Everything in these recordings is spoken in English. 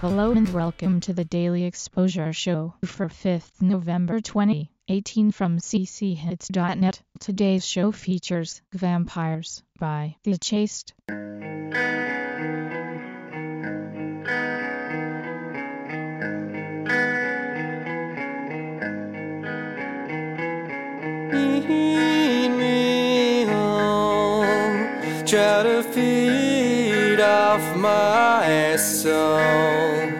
Hello and welcome to the Daily Exposure Show for 5th November 2018 from cchits.net. Today's show features Vampires by The Chaste. try to off my soul.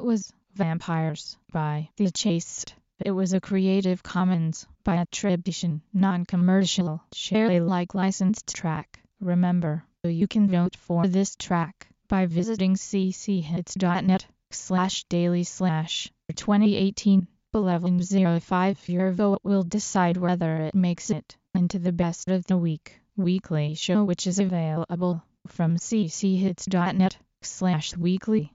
That was Vampires by The Chaste. It was a Creative Commons by attribution, non-commercial, share Alike licensed track. Remember, you can vote for this track by visiting cchits.net slash daily slash 2018 1105. Your vote will decide whether it makes it into the best of the week weekly show which is available from cchits.net slash weekly.